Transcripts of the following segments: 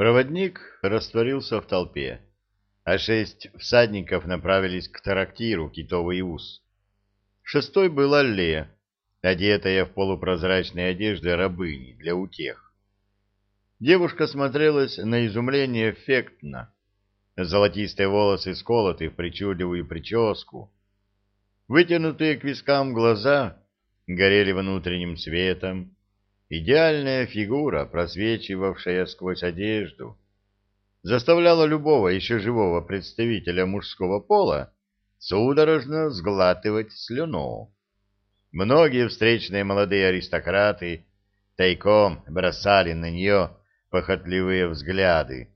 Проводник растворился в толпе, а шесть всадников направились к трактиру «Китовый ус». Шестой был Алле, одетая в полупрозрачные одежды рабыни для утех. Девушка смотрелась на изумление эффектно. Золотистые волосы сколоты в причудливую прическу. Вытянутые к вискам глаза горели внутренним светом. Идеальная фигура, просвечивавшая сквозь одежду, заставляла любого еще живого представителя мужского пола судорожно сглатывать слюну. Многие встречные молодые аристократы тайком бросали на нее похотливые взгляды,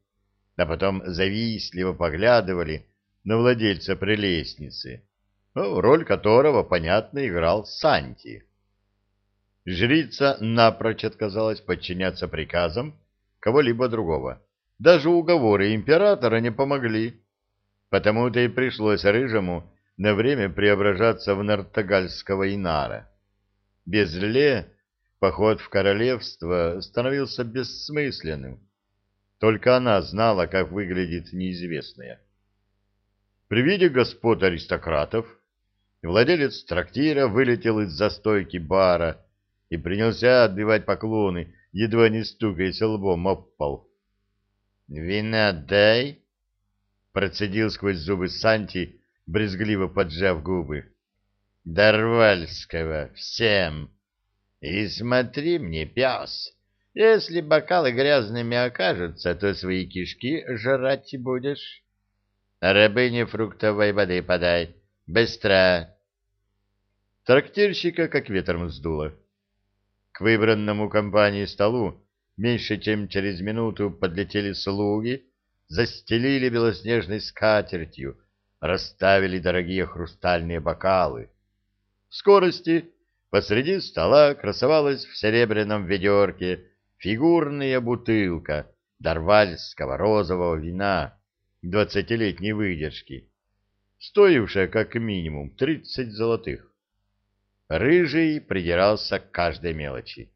а потом завистливо поглядывали на владельца прелестницы, ну, роль которого, понятно, играл Санти. Жрица напрочь отказалась подчиняться приказам кого-либо другого. Даже уговоры императора не помогли, потому-то и пришлось Рыжему на время преображаться в нартогальского инара. Без Ле поход в королевство становился бессмысленным. Только она знала, как выглядит неизвестная. При виде господ аристократов владелец трактира вылетел из застойки бара и принялся отбивать поклоны, едва не стукаясь лбом об пол. «Вина дай!» — процедил сквозь зубы Санти, брезгливо поджав губы. «Дарвальского! Всем! И смотри мне, пес, если бокалы грязными окажутся, то свои кишки жрать будешь. Рабыне фруктовой воды подай. Быстро!» Трактирщика как ветром сдуло. К выбранному компании столу меньше чем через минуту подлетели слуги, застелили белоснежной скатертью, расставили дорогие хрустальные бокалы. В скорости посреди стола красовалась в серебряном ведерке фигурная бутылка дарвальского розового вина двадцатилетней выдержки, стоившая как минимум тридцать золотых. Рыжий придирался к каждой мелочи.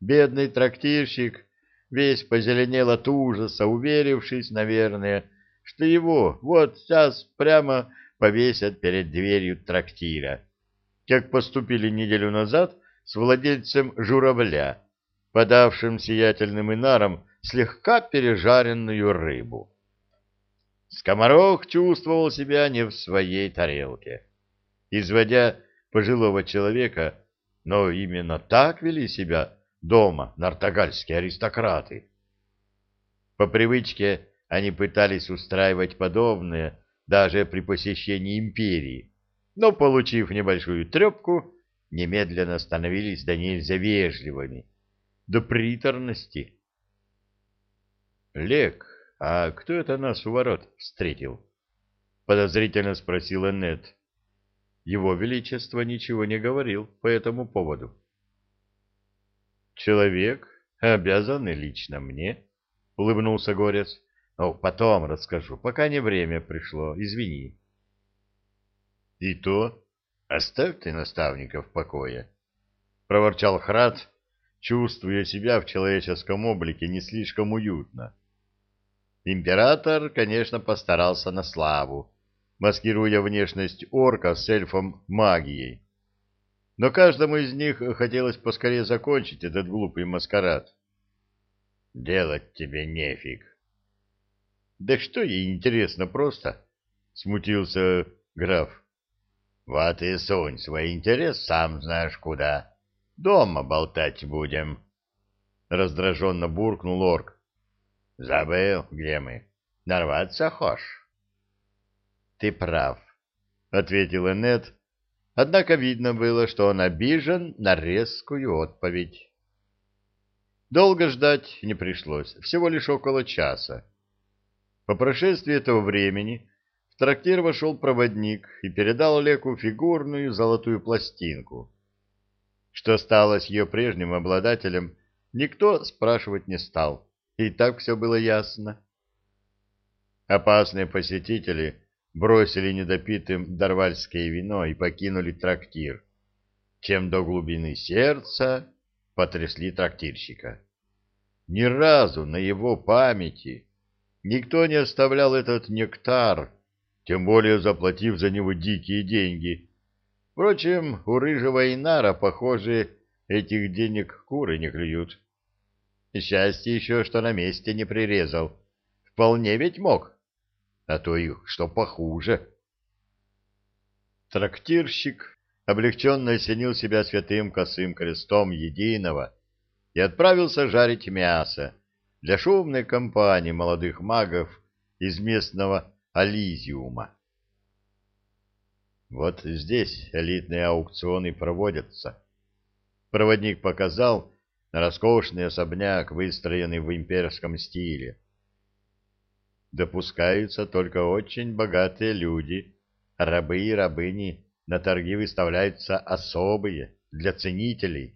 Бедный трактирщик весь позеленел от ужаса, уверившись, наверное, что его вот сейчас прямо повесят перед дверью трактира, как поступили неделю назад с владельцем журавля, подавшим сиятельным инаром слегка пережаренную рыбу. Скоморох чувствовал себя не в своей тарелке. Изводя пожилого человека, но именно так вели себя дома нартогальские аристократы. По привычке они пытались устраивать подобное даже при посещении империи, но, получив небольшую трепку, немедленно становились до нельзя вежливыми, до приторности. «Лек, а кто это нас у ворот встретил?» — подозрительно спросила Нет. Его Величество ничего не говорил по этому поводу. «Человек, обязанный лично мне», — улыбнулся Горец. «Ну, потом расскажу, пока не время пришло, извини». «И то? Оставь ты наставника в покое», — проворчал Храд, чувствуя себя в человеческом облике не слишком уютно. Император, конечно, постарался на славу, маскируя внешность орка с эльфом магией. Но каждому из них хотелось поскорее закончить этот глупый маскарад. «Делать тебе нефиг». «Да что ей интересно просто?» — смутился граф. «Вот и сунь свой интерес, сам знаешь куда. Дома болтать будем». Раздраженно буркнул орк. «Забыл, где мы. Нарваться хошь?» Ты прав, — ответила Нет, однако видно было, что он обижен на резкую отповедь. Долго ждать не пришлось, всего лишь около часа. По прошествии этого времени в трактир вошел проводник и передал Леку фигурную золотую пластинку. Что стало с ее прежним обладателем, никто спрашивать не стал, и так все было ясно. Опасные посетители бросили недопитым дарвальское вино и покинули трактир, чем до глубины сердца потрясли трактирщика. ни разу на его памяти никто не оставлял этот нектар, тем более заплатив за него дикие деньги. Впрочем, у рыжего Инара, похоже, этих денег куры не клюют. Счастье еще, что на месте не прирезал. Вполне ведь мог. А то и что похуже. Трактирщик облегченно осенил себя святым косым крестом единого и отправился жарить мясо для шумной компании молодых магов из местного Ализиума. Вот здесь элитные аукционы проводятся. Проводник показал роскошный особняк, выстроенный в имперском стиле. Допускаются только очень богатые люди, рабы и рабыни на торги выставляются особые, для ценителей.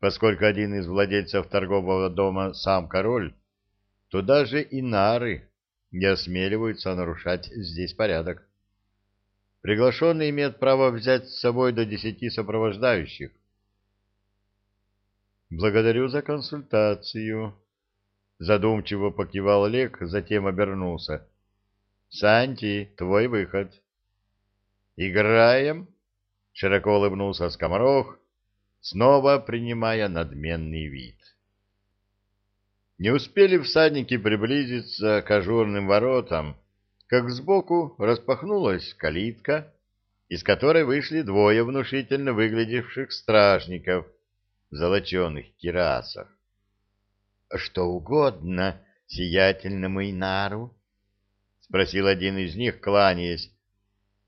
Поскольку один из владельцев торгового дома сам король, то даже и нары не осмеливаются нарушать здесь порядок. Приглашенный имеет право взять с собой до десяти сопровождающих. «Благодарю за консультацию», — задумчиво покивал Олег, затем обернулся. «Санти, твой выход». «Играем?» — широко улыбнулся скоморох, снова принимая надменный вид. Не успели всадники приблизиться к ажурным воротам, как сбоку распахнулась калитка, из которой вышли двое внушительно выглядевших стражников в золоченых кирасах. — Что угодно сиятельному Инару? — спросил один из них, кланяясь,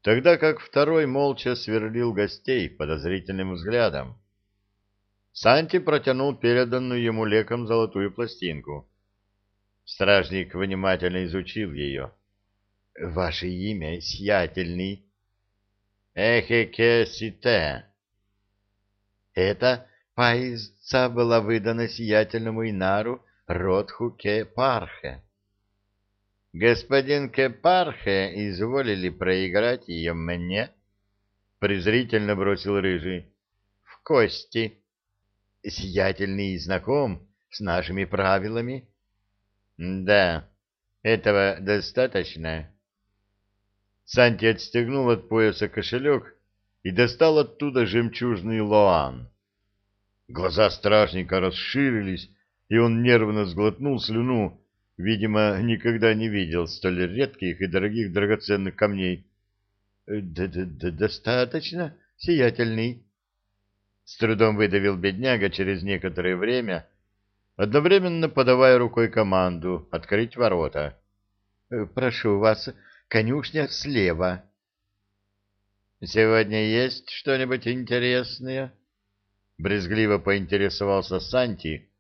тогда как второй молча сверлил гостей подозрительным взглядом. Санти протянул переданную ему леком золотую пластинку. Стражник внимательно изучил ее. — Ваше имя сиятельный. — Эхеке Сите. — Это поездца была выдана сиятельному Инару Ротху Ке Пархе. Господин Кепархе изволили проиграть ее мне? Презрительно бросил рыжий. В кости. Сиятельный знаком с нашими правилами? Да, этого достаточно. Санти отстегнул от пояса кошелек и достал оттуда жемчужный лоан. Глаза стражника расширились, и он нервно сглотнул слюну, Видимо, никогда не видел столь редких и дорогих драгоценных камней. «Д -д -д «Достаточно, сиятельный», — с трудом выдавил бедняга через некоторое время, одновременно подавая рукой команду открыть ворота. «Прошу вас, конюшня слева». «Сегодня есть что-нибудь интересное?» Брезгливо поинтересовался Санти,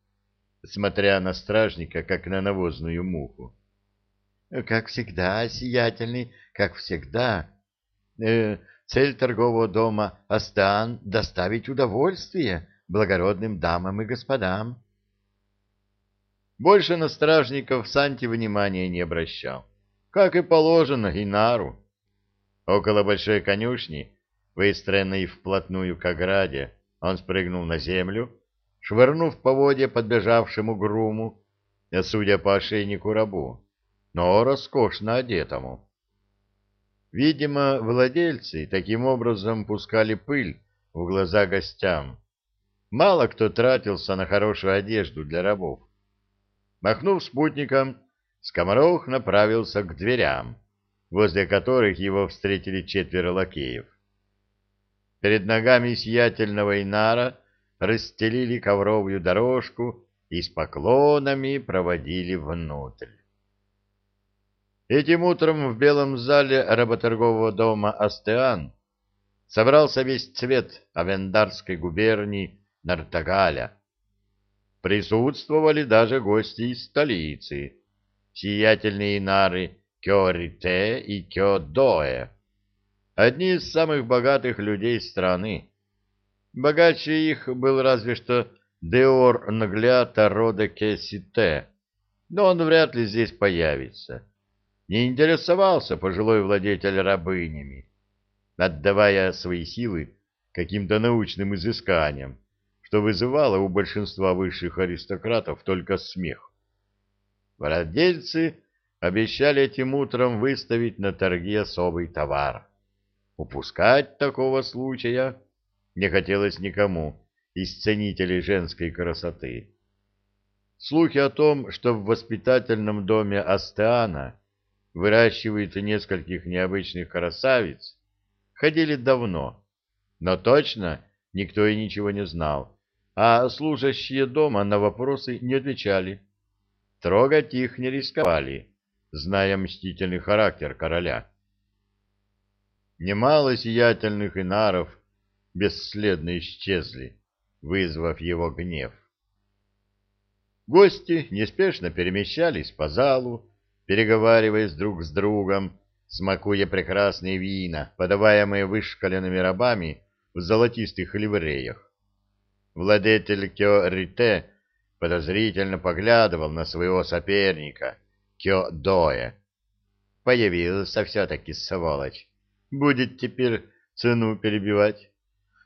смотря на стражника, как на навозную муху. — Как всегда, сиятельный, как всегда. Э, цель торгового дома Астан — доставить удовольствие благородным дамам и господам. Больше на стражников Санти внимания не обращал, как и положено Инару. Около большой конюшни, выстроенной вплотную к ограде, он спрыгнул на землю, швырнув поводья подбежавшему груму, судя по ошейнику рабу, но роскошно одетому. Видимо, владельцы таким образом пускали пыль в глаза гостям. Мало кто тратился на хорошую одежду для рабов. Махнув спутником, Скоморох направился к дверям, возле которых его встретили четверо лакеев. Перед ногами сиятельного Инара расстелили ковровую дорожку и с поклонами проводили внутрь. Этим утром в белом зале работоргового дома «Астеан» собрался весь цвет Авендарской губернии Нартагаля. Присутствовали даже гости из столицы, сиятельные нары Кёрите и Кёдоэ, одни из самых богатых людей страны. Богаче их был разве что Деор Наглята рода Кесите, но он вряд ли здесь появится. Не интересовался пожилой владетель рабынями, отдавая свои силы каким-то научным изысканиям, что вызывало у большинства высших аристократов только смех. Владельцы обещали этим утром выставить на торги особый товар. Упускать такого случая не хотелось никому из ценителей женской красоты. Слухи о том, что в воспитательном доме Астеана выращивают нескольких необычных красавиц, ходили давно, но точно никто и ничего не знал, а служащие дома на вопросы не отвечали. Трогать их не рисковали, зная мстительный характер короля. Немало сиятельных инаров бесследно исчезли, вызвав его гнев. Гости неспешно перемещались по залу, переговариваясь друг с другом, смакуя прекрасные вина, подаваемые вышкаленными рабами в золотистых ливреях. Владетель Кё-Рите подозрительно поглядывал на своего соперника, Кё-Доя. Появился все-таки сволочь. Будет теперь цену перебивать.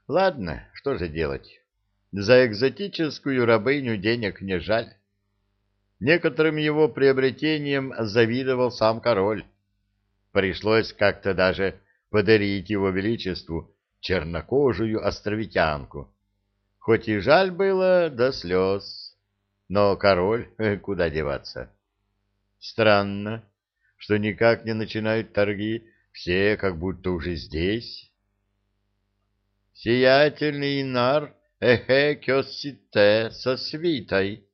Ладно, что же делать? За экзотическую рабыню денег не жаль. Некоторым его приобретением завидовал сам король. Пришлось как-то даже подарить его величеству чернокожую островитянку. Хоть и жаль было до слез, но король куда деваться. Странно, что никак не начинают торги, все как будто уже здесь. Сиятельный Инар эхе кёсите со свитой,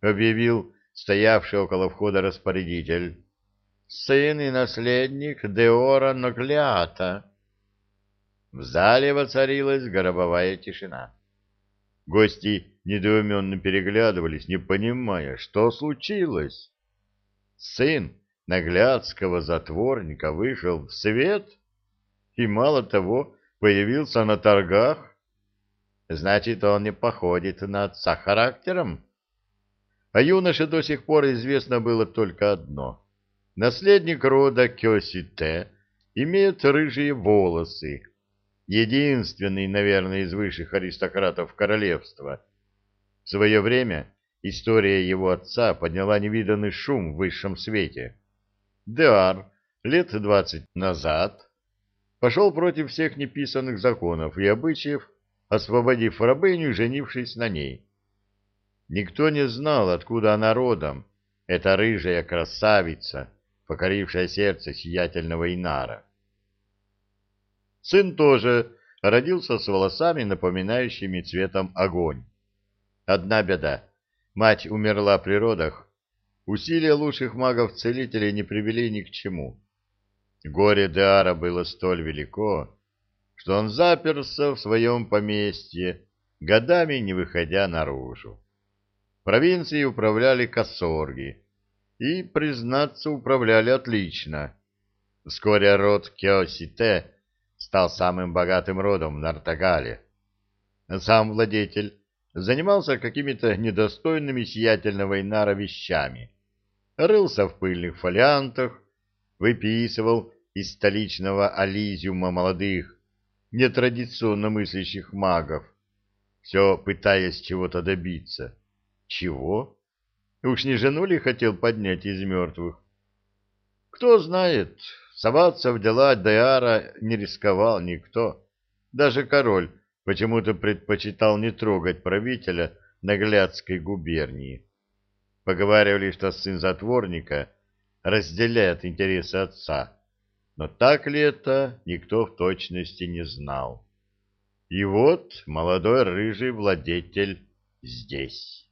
объявил стоявший около входа распорядитель. Сын и наследник Деора Ноклеата. В зале воцарилась гробовая тишина. Гости недоуменно переглядывались, не понимая, что случилось. Сын наглядского затворника вышел в свет и, мало того, появился на торгах. Значит, он не походит на отца характером. А юноше до сих пор известно было только одно. Наследник рода Кёсите имеет рыжие волосы, единственный, наверное, из высших аристократов королевства. В свое время история его отца подняла невиданный шум в высшем свете. Деар лет двадцать назад пошел против всех неписанных законов и обычаев, освободив рабыню, женившись на ней. Никто не знал, откуда она родом, эта рыжая красавица, покорившая сердце сиятельного Инара. Сын тоже родился с волосами, напоминающими цветом огонь. Одна беда. Мать умерла при родах, Усилия лучших магов-целителей не привели ни к чему. Горе Деара было столь велико, что он заперся в своем поместье, годами не выходя наружу. Провинцией управляли косорги, и, признаться, управляли отлично. Вскоре род Кеосите стал самым богатым родом в Нартагале. Сам владетель занимался какими-то недостойными сиятельного Инара вещами, рылся в пыльных фолиантах, выписывал из столичного ализиума молодых, нетрадиционно мыслящих магов, все пытаясь чего-то добиться. Чего? Уж не жену ли хотел поднять из мертвых? Кто знает, соваться в дела Деара не рисковал никто. Даже король почему-то предпочитал не трогать правителя Наглядской губернии. Поговаривали, что сын затворника разделяет интересы отца, но так ли это, никто в точности не знал. И вот молодой рыжий владетель здесь.